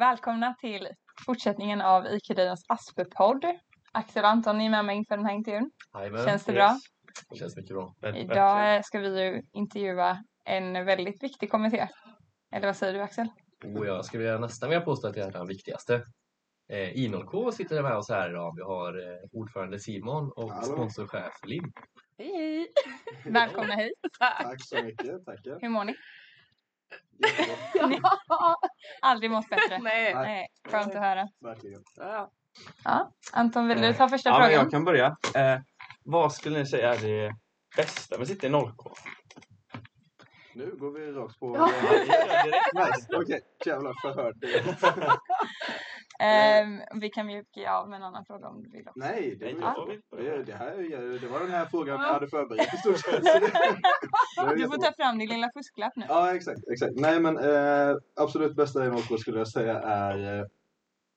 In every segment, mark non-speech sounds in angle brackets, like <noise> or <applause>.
välkomna till fortsättningen av IQ-Radions Aspe-podd. Axel och Anton, ni är med mig inför den här intervjun. Jajamän, Känns det bra? Det känns mycket bra. Idag ska vi ju intervjua en väldigt viktig kommitté. Eller vad säger du Axel? Och jag skulle vilja nästan vilja påstå att det är den viktigaste. Eh, I0K sitter med oss här idag. Vi har eh, ordförande Simon och Hallå. sponsorchef Linn. Hej hej! <laughs> Välkomna hit. Tack så mycket, tackar. Hur mår ni? Har <laughs> aldrig mått bättre. <laughs> Nej. Nej, skönt att höra. verkligen. Ja. Ja, Anton, vill du ta första ja, men frågan? jag kan börja. Eh, vad skulle ni säga är det bästa med sitta i 0K? Nu går vi rakt på... Ja. nice, okej. Jävlar, förhör. <laughs> Ehm, vi kan mjuka av med en annan fråga om du vill också. Nej, det, Nej, det, här, det var den här frågan jag hade förberett i stort sett. <laughs> Du får ta fram din lilla fusklapp nu. Ja, exakt. exakt. Nej, men eh, absolut bästa i Norrko skulle jag säga är eh,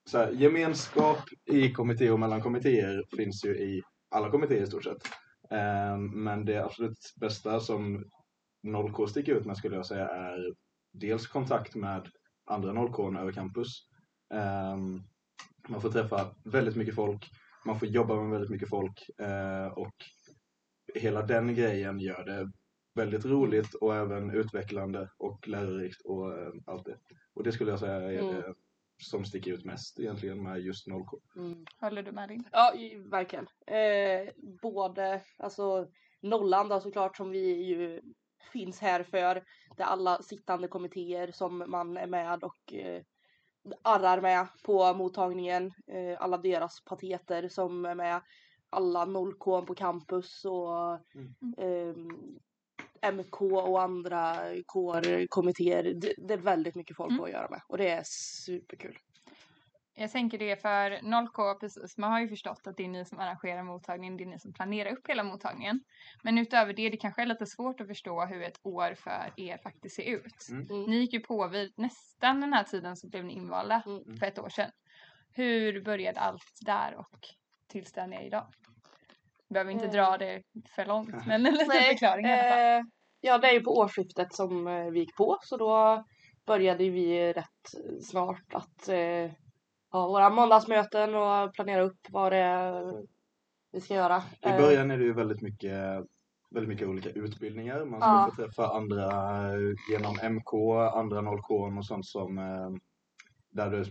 så här, gemenskap i kommitté och mellan kommittéer finns ju i alla kommittéer i stort sett. Eh, men det absolut bästa som 0K sticker ut med skulle jag säga är dels kontakt med andra 0K över campus. Eh, man får träffa väldigt mycket folk, man får jobba med väldigt mycket folk eh, och hela den grejen gör det väldigt roligt och även utvecklande och lärorikt och eh, allt det. Och det skulle jag säga är Mm. det som sticker ut mest egentligen med just 0K. Mm. Håller du med din? Ja, verkligen. Eh, både, alltså nollan då såklart som vi ju finns här för. Det är alla sittande kommittéer som man är med och eh, arrar med på mottagningen. Eh, alla deras pateter som är med. Alla 0K på campus och ehm, MK och andra kårkommittéer. Det, det är väldigt mycket folk Mm. att göra med och det är superkul. Jag tänker det för 0K, precis, man har ju förstått att det är ni som arrangerar mottagningen, det är ni som planerar upp hela mottagningen. Men utöver det, det kanske är lite svårt att förstå hur ett år för er faktiskt ser ut. Mm. Mm. Ni gick ju på vid nästan den här tiden så blev ni invalda Mm. för ett år sedan. Hur började allt där och tills där ni är idag? Behöver inte Eh. dra det för långt, <laughs> men en liten Nej, förklaring i alla fall. Eh, ja, det är ju på årsskiftet som eh, vi gick på så då började vi rätt snart att eh, ha våra måndagsmöten och planera upp vad det är vi ska göra. I Eh, början är det ju väldigt mycket, väldigt mycket olika utbildningar. Man ska Ja. få träffa andra eh, genom MK, andra 0K och sånt som eh, där du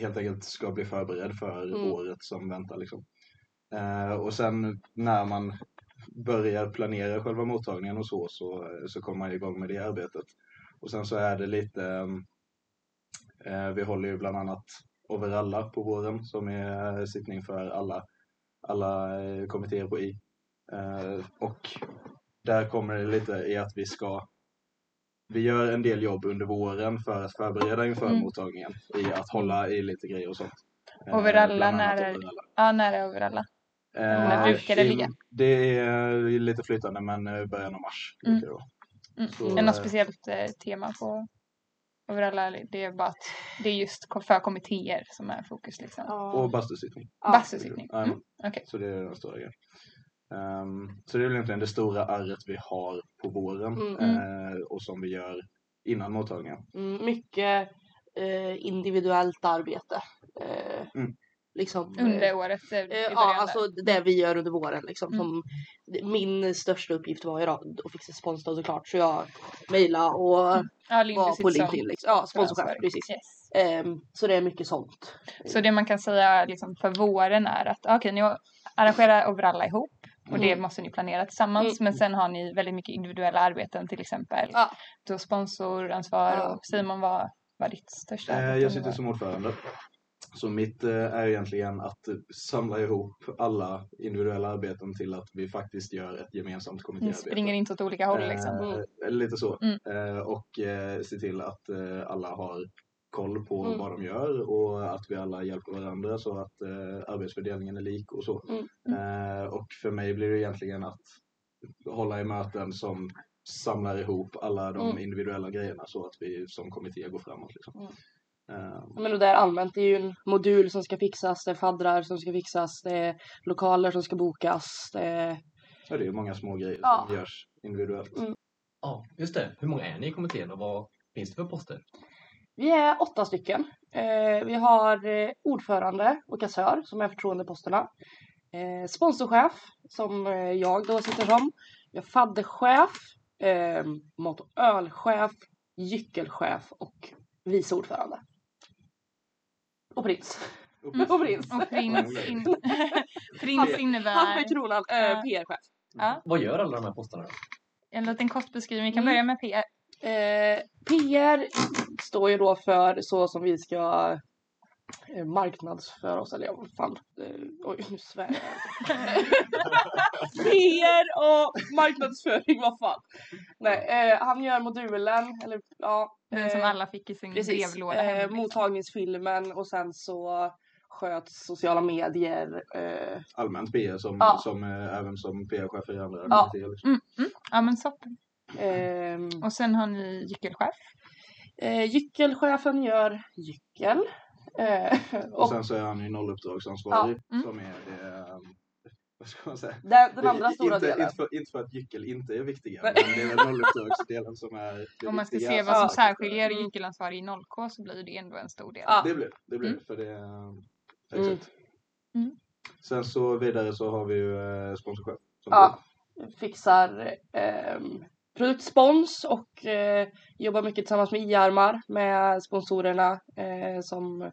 helt enkelt ska bli förberedd för Mm. året som väntar. Liksom. Och sen när man börjar planera själva mottagningen och så, så, så kommer man igång med det arbetet. Och sen så är det lite, vi håller ju bland annat Overalla på våren som är sittning för alla, alla eh, kommittéer på I. Eh, och där kommer det lite i att vi ska vi gör en del jobb under våren för att förbereda inför Mm. mottagningen i att hålla i lite grejer och sånt. Eh, Overalla, annat när är- Overalla. Ja, när är överalla? Eh, När brukar det ligga? Det är lite flytande men eh, början av mars Mm. Mm. Så, är det något eh, speciellt eh, tema på överalla? eller Det är bara att det är just för kommittéer som är fokus liksom. Och bastusittning. Ja. Bastusittning. Mm. okej. Så det är den stora grejen. Ehm, så det är väl egentligen det stora arret vi har på våren Mm. eh, och som vi gör innan mottagningen. Mm, mycket eh, individuellt arbete. Mm. Liksom, eh, Under året eh, i Eh, början ja, alltså det vi gör under våren liksom. Mm. Som, min största uppgift var ju då att fixa sponsor såklart. Så jag mejlade och ja, Lindy var på LinkedIn. Liksom. Ja, sponsorchef, precis. Yes. Ehm, så det är mycket sånt. Så det man kan säga liksom, för våren är att okej, ni arrangerar överalla ihop och det Mm. måste ni planera tillsammans. Mm. Men sen har ni väldigt mycket individuella arbeten till exempel. Ja. Du har sponsoransvar Ja. och Simon vad var ditt största Eh, jag sitter som ordförande. Så mitt eh, är egentligen att samla ihop alla individuella arbeten till att vi faktiskt gör ett gemensamt Ni kommittéarbete. springer inte åt olika håll liksom. Eh, lite så. Mm. Eh, och se till att alla har koll på Mm. vad de gör och att vi alla hjälper varandra så att arbetsfördelningen är lik och så. Mm. Eh, och för mig blir det egentligen att hålla i möten som samlar ihop alla de Mm. individuella grejerna så att vi som kommitté går framåt. Liksom. Eh, Men och det är allmänt, det är ju en modul som ska fixas, det är faddrar som ska fixas, det är lokaler som ska bokas, det är... ja, det är många små grejer Ja. som görs individuellt. Mm. Ja, just det. Hur många är ni i kommittén och vad finns det för poster? Vi är åtta stycken. Eh, vi har eh, ordförande och kassör som är förtroendeposterna. Eh, sponsorchef som jag då sitter som. Vi har fadderchef, eh, mat och ölchef, gyckelchef och vice ordförande. Och prins. Och prins. Och prins, in, <laughs> prins Han innebär... med kronan, eh, Ja. PR-chef. Ja, Vad gör alla de här posterna då? en liten kort beskrivning. Vi kan Mm. börja med PR. Eh, PR står ju då för så som vi ska marknadsföra oss, eller ja, vad fan. Eh, oj, nu svär jag. <laughs> PR och marknadsföring, vad fan. Nej, eh, han gör modulen, eller ja. Den som eh, alla fick i sin Precis, brevlåda. eh, hem, liksom. mottagningsfilmen och sen så sköts sociala medier. Eh, Allmänt PR som, Ja. som, eh, även som PR-chefer i andra Ja. Liksom. Mm, mm. Ja men soppen. ehm, Och sen har ni gyckelchef. eh, gyckelchefen gör gyckel. Eh, Och och sen så är han ju nolluppdragsansvarig Ja. Mm. som är det, um, vad ska man säga? den, den andra stora inte, delen. Inte för, inte för att gyckel inte är viktiga, men det är väl nolluppdragsdelen som är det Om man ska se vad som särskiljer Mm. gyckelansvarig i 0K så blir det ändå en stor del. Ja. Det blir det, blir Mm. för det. um, Mm. Exakt. Mm. Sen så vidare så har vi ju eh, sponsorchef. Som Ja, fixar ehm, produktspons och eh, jobbar mycket tillsammans med i-armar med sponsorerna eh, som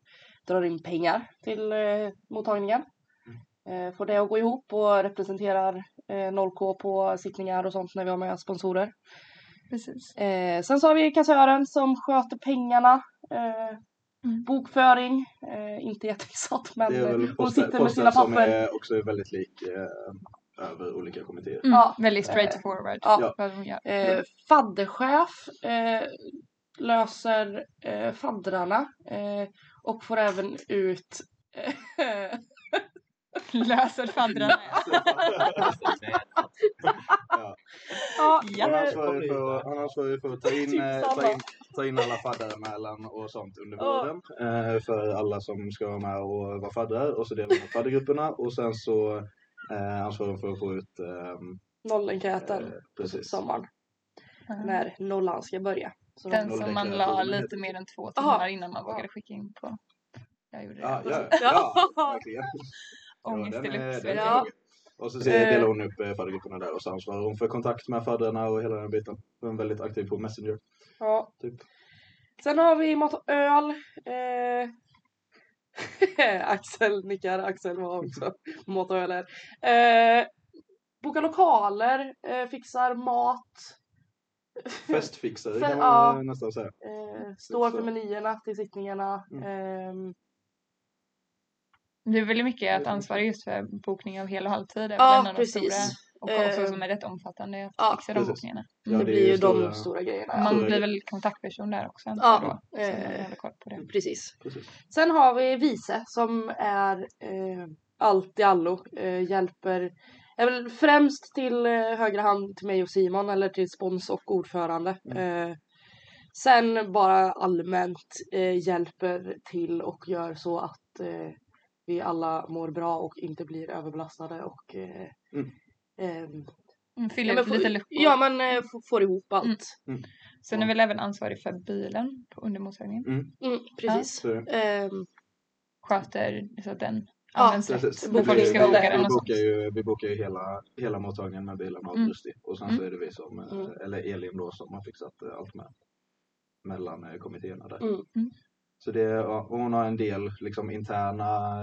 drar in pengar till eh, mottagningen. Eh, får det att gå ihop och representerar eh, 0K på sittningar och sånt när vi har med sponsorer. Precis. Eh, sen så har vi kassören som sköter pengarna. Eh, Mm. Bokföring, eh, inte jätteinsatt <laughs> men det är eh, väl hon sitter med sina som papper. är också är väldigt lik eh, över olika kommittéer. Mm. Ja. Väldigt straight Eh, forward ja. gör. Eh, fadderchef eh, löser eh, faddrarna eh, och får även ut eh, <laughs> Löser faddrarna. ja. <laughs> ja, Ja. Han ansvarar ju för, han ansvarar för att ta in, eh, ta in, ta in alla fadderanmälan och sånt under Ja. våren. Eh, för alla som ska vara med och vara faddrar och så delar man upp faddergrupperna och sen så eh, ansvarar han för att få ut ehm, nollenkäten eh, på sommaren Ja. när nollan ska börja. Så Den de, som man la lite mer än två Aha. timmar innan man vågade skicka in på. Jag gjorde det. Ja, ja, <laughs> Ja. ja, verkligen. <laughs> Ångest ja, vet jag. jobbig. Och så ser- Eh. delar hon upp eh, faddergrupperna där och så ansvarar hon för kontakt med faddrarna och hela den biten. Hon är väldigt aktiv på Messenger. ja. Typ. Sen har vi mat och öl. Eh, <laughs> Axel nickar, Axel var också mat och öl här. Eh, boka lokaler, eh, fixar mat. <laughs> Festfixare Fe- kan man ja. eh, nästan säga. Eh, står för menyerna till sittningarna. Mm. ehm, Det är väldigt mycket att ansvara just för bokning av hel och halvtid. Ja, precis. Stora, och också som är rätt omfattande att ja, fixa de bokningarna. Ja, det, det blir ju stora- de stora grejerna. Man stora blir grejer. väl kontaktperson där också. Ja, jag då, eh, man håller koll på det. Precis. Precis. Sen har vi vice som är eh, allt i allo. Eh, hjälper är väl främst till eh, högra hand till mig och Simon eller till spons och ordförande. Mm. Eh, sen bara allmänt eh, hjälper till och gör så att eh, vi alla mår bra och inte blir överbelastade och eh, Mm. Ehm, Mm, Fyller ja, men lite luckor. Ja men eh, får ihop allt. Mm. Sen är väl även ansvarig för bilen på undermottagningen. Mm, precis. Så, Ehm, Sköter så att den Ja, används precis. rätt. Vi- vi- ska vi- bokar ju, vi bokar ju hela, hela mottagningen med bilen och Mm. utrustning. Och sen Mm. så är det vi som, eh, Mm. eller Elin då, som har fixat eh, allt med mellan eh, kommittéerna där. Mm. Mm. Så det, ja, och hon har en del liksom, interna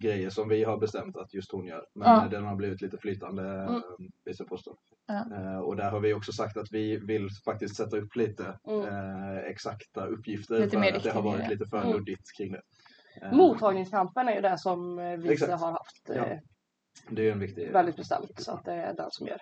grejer som vi har bestämt att just hon gör. Men Ja. eh, den har blivit lite flytande, Mm. mm. viceposten. Ja. Eh, och där har vi också sagt att vi vill faktiskt sätta upp lite Mm. eh, exakta uppgifter Lite för mer att det har varit lite för Mm. luddigt kring det. Eh, Mottagningskampen är ju det som eh, vice Exakt. har haft Ja. eh, Det är en viktig... väldigt bestämt så att det är den som gör.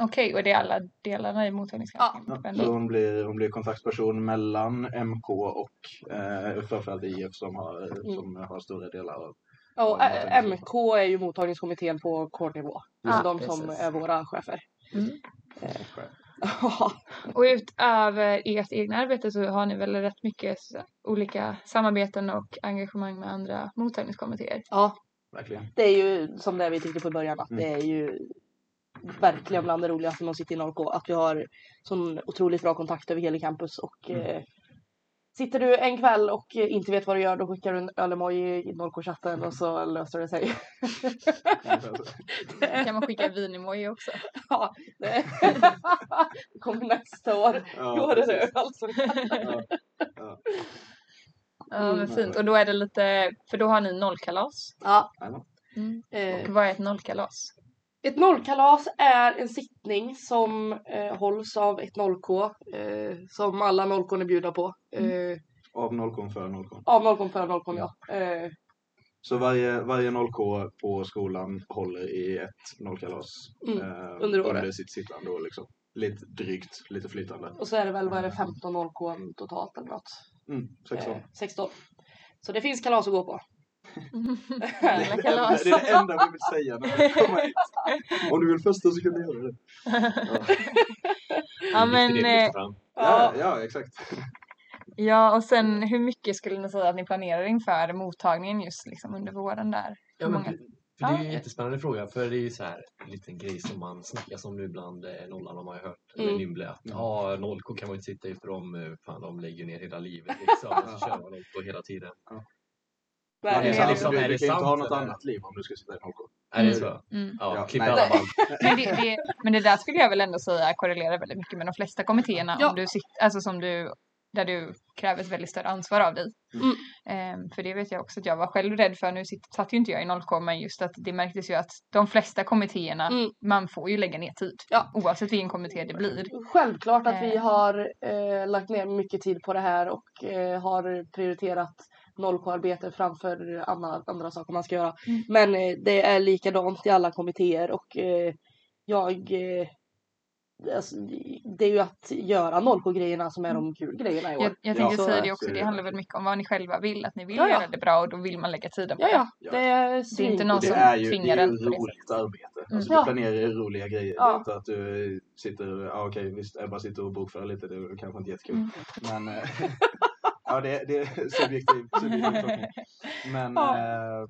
Okej, och det är alla delarna i mottagningskampen? Ja, så hon blir, hon blir kontaktperson mellan MK och eh, framförallt IF som har, Mm. som har stora delar av Och Ja, eh, MK är ju mottagningskommittén på kårnivå. Alltså de som precis. är våra chefer. Mm. Ja, <laughs> Och utöver ert egna arbete så har ni väl rätt mycket olika samarbeten och engagemang med andra mottagningskommittéer? ja, verkligen. det är ju som det vi tyckte på början att Mm. det är ju verkligen bland det roligaste att sitta i 0K. Att vi har sån otroligt bra kontakt över hela campus och Mm. eh, Sitter du en kväll och inte vet vad du gör då skickar du en ölemoji i 0K-chatten och så löser det sig. <laughs> kan man skicka vinemoji också. ja, <laughs> det kommer nästa år. Då är det precis. öl som Ja, ja. Ja, men Mm. fint. Och då är det lite, för då har ni nollkalas. Ja, Jajamän. eh, Och vad är ett nollkalas? Ett nollkalas är en sittning som eh, hålls av ett 0K eh, som alla 0K är bjuda på. Eh, Av 0 för 0 av 0K för 0K ja. Eh, Så varje, varje 0K på skolan håller i ett nollkalas Mm, eh, under året. under sitt sittande och liksom. Lite drygt, lite flytande. och så är det väl vad är det 15 0K totalt eller något. Mm, 16. Eh, 16. Så det finns kalas att gå på. Det är, det, enda, det är det enda vi vill säga när vi kommer hit. Om du vill festa så kan du göra det. Ja, Ja men, eh, ja, ja exakt. ja och sen hur mycket skulle ni säga att ni planerar inför mottagningen just liksom under våren där? Ja, men, många? för det är ju en jättespännande fråga för det är ju så här en liten grej som man snackas om nu bland eh, nollan har man ju hört. Mm. Eller Nymble att Mm. ja, nollko kan man inte sitta i för de, eh, fan, de lägger ner hela livet liksom. <laughs> Och så kör man nollko hela tiden. Ja, Det är sant. liksom- du, är du kan ju inte ha något eller? annat liv om du ska sitta i 0K. Är det så? Mm. Ja, Ja, klipp alla <laughs> band. Men, det, det, men det där skulle jag väl ändå säga korrelerar väldigt mycket med de flesta kommittéerna. Ja. Om du sitter, alltså som du, där du kräver ett väldigt större ansvar av dig. Mm. Ehm, för det vet jag också att jag var själv rädd för. Nu sitt, satt ju inte jag i 0K men just att det märktes ju att de flesta kommittéerna, Mm. man får ju lägga ner tid. Ja. Oavsett vilken kommitté det blir. Självklart att vi Eh. har eh, lagt ner mycket tid på det här och eh, har prioriterat 0K-arbete framför andra, andra saker man ska göra. Mm. Men eh, det är likadant i alla kommittéer och eh, jag eh, alltså, det är ju att göra 0K-grejerna som är de kul grejerna i år. Jag, jag tänkte så säga är- det så också, är det det handlar väl mycket om vad ni själva vill. Att ni vill Ja, ja. göra det bra och då vill man lägga tiden på Ja, det. ja, Ja. det är, Det är inte någon det som är ju, det tvingar är en ju på det roligt arbete. Alltså, Ja. Du planerar ju roliga grejer. Ja. Det är inte att du sitter, ja okej visst Ebba sitter och bokför lite, det är kanske inte jättekul. Mm. Men eh, <laughs> <laughs> ja det, det är <laughs> subjektiv, subjektiv tolkning. Men Ja. eh,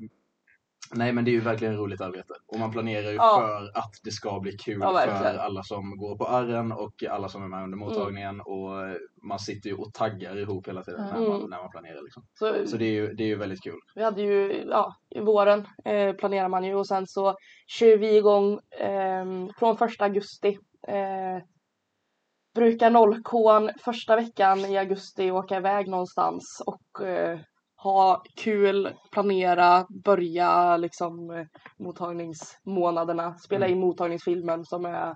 nej men det är ju verkligen roligt arbete. Och man planerar ju Ja. för att det ska bli kul Ja, för alla som går på arren och alla som är med under mottagningen. Och eh, man sitter ju och taggar ihop hela tiden när, man, Mm. när man planerar. Liksom. så, Så det är, ju, det är ju väldigt kul. Vi hade ju, ja, i våren eh, planerar man ju och sen så kör vi igång eh, från första augusti. Eh, brukar 0K första veckan i augusti åka iväg någonstans och eh, ha kul, planera, börja liksom eh, mottagningsmånaderna, spela in mottagningsfilmen som är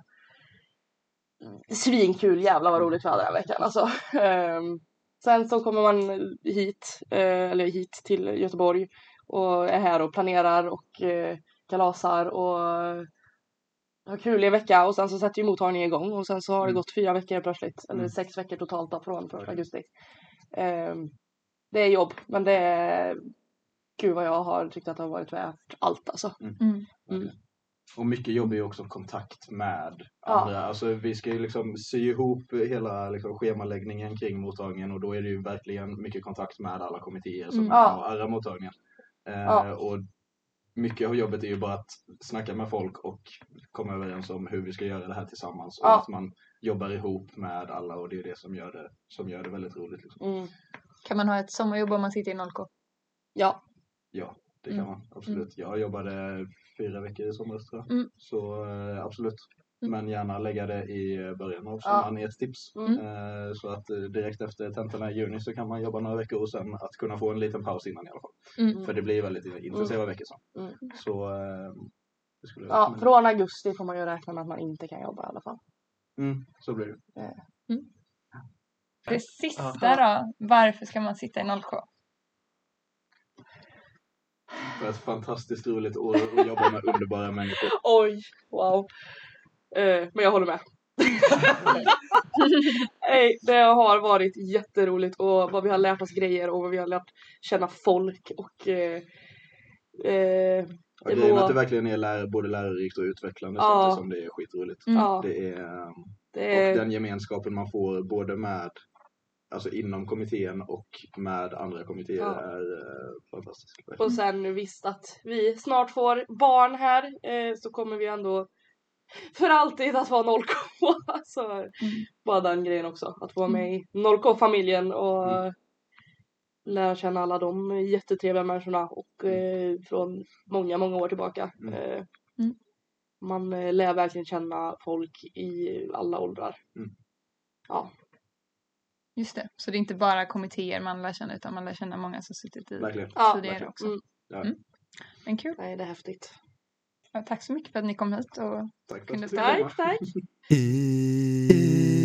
svinkul, jävlar vad roligt vi hade den veckan alltså. <laughs> Ehm, Sen så kommer man hit, eh, eller hit till Göteborg och är här och planerar och eh, kalasar och har kul i en vecka och sen så sätter ju mottagningen igång och sen så har det Mm. gått fyra veckor plötsligt, eller Mm. sex veckor totalt då, från första augusti. Ehm, det är jobb, men det är gud vad jag har tyckt att det har varit värt allt alltså. Mm. Mm. Och mycket jobb är ju också kontakt med Ja. andra. Alltså vi ska ju liksom sy ihop hela liksom, schemaläggningen kring mottagningen och då är det ju verkligen mycket kontakt med alla kommittéer som Mm. är Ja. på arra mottagningen. Eh, Ja. Och mycket av jobbet är ju bara att snacka med folk och komma överens om hur vi ska göra det här tillsammans. Och Ja. att man jobbar ihop med alla och det är det som gör det, som gör det väldigt roligt. Liksom. Mm. Kan man ha ett sommarjobb om man sitter i 0K? Ja, Ja, det kan Mm. man absolut. Jag jobbade fyra veckor i somras tror jag. Mm. Så eh, absolut. Mm. Men gärna lägga det i början av Ja. sommaren är ett tips. Mm. Eh, Så att eh, direkt efter tentorna i juni så kan man jobba några veckor och sen att kunna få en liten paus innan i alla fall. Mm. För det blir väldigt intensiva veckor sen. Mm. Så eh, det ja från augusti får man ju räkna med att man inte kan jobba i alla fall. Mm, så blir det. Det sista då, varför ska man sitta i 0K? För ett fantastiskt roligt år att jobba med underbara människor. Oj, wow. Eh, men jag håller med. <laughs> Nej, det har varit jätteroligt och vad vi har lärt oss grejer och vad vi har lärt känna folk och eh, eh, Det grejen är var- att det verkligen är lär, både lärorikt och utvecklande Ja. samtidigt som det är skitroligt. Mm. ja, Det är, det Och den gemenskapen man får både med Alltså inom kommittén och med andra kommittéer Ja. är eh, fantastisk. och sen visst att vi snart får barn här eh, så kommer vi ändå <laughs> för alltid att vara 0K. <laughs> så bara den grejen också, att vara med i 0K-familjen och Mm. lära känna alla de jättetrevliga människorna och eh, från många, många år tillbaka. Mm. Eh, Mm. Man eh, lär verkligen känna folk i alla åldrar. Mm. Ja, Just det, så det är inte bara kommittéer man lär känna utan man lär känna många som suttit i Verkligen. ja tidigare också. Mm. Mm. Men kul. Nej, det är häftigt. Ja, tack så mycket för att ni kom hit och Tack Kunde ställa. Tack, tack. <laughs>